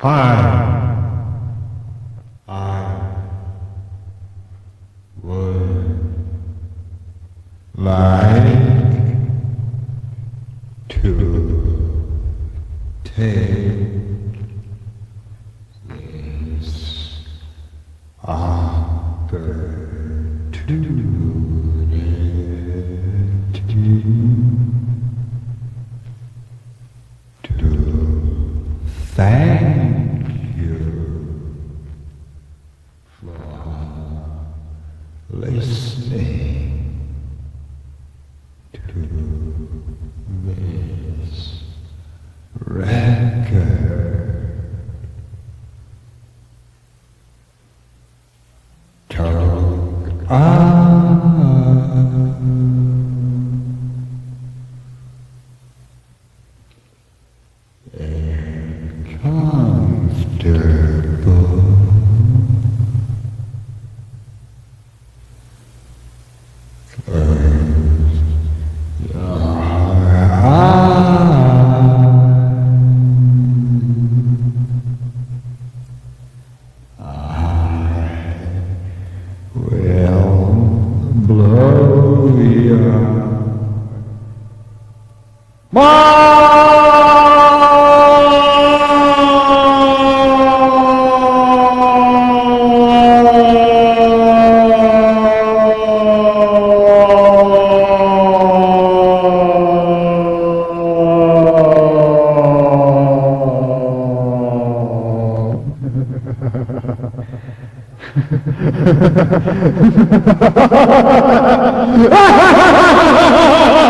I, I would like to take this opportunity to thank listening to this record. Talk on. And. Hallelujah. My Ha ha ha ha ha! Ha ha ha ha ha!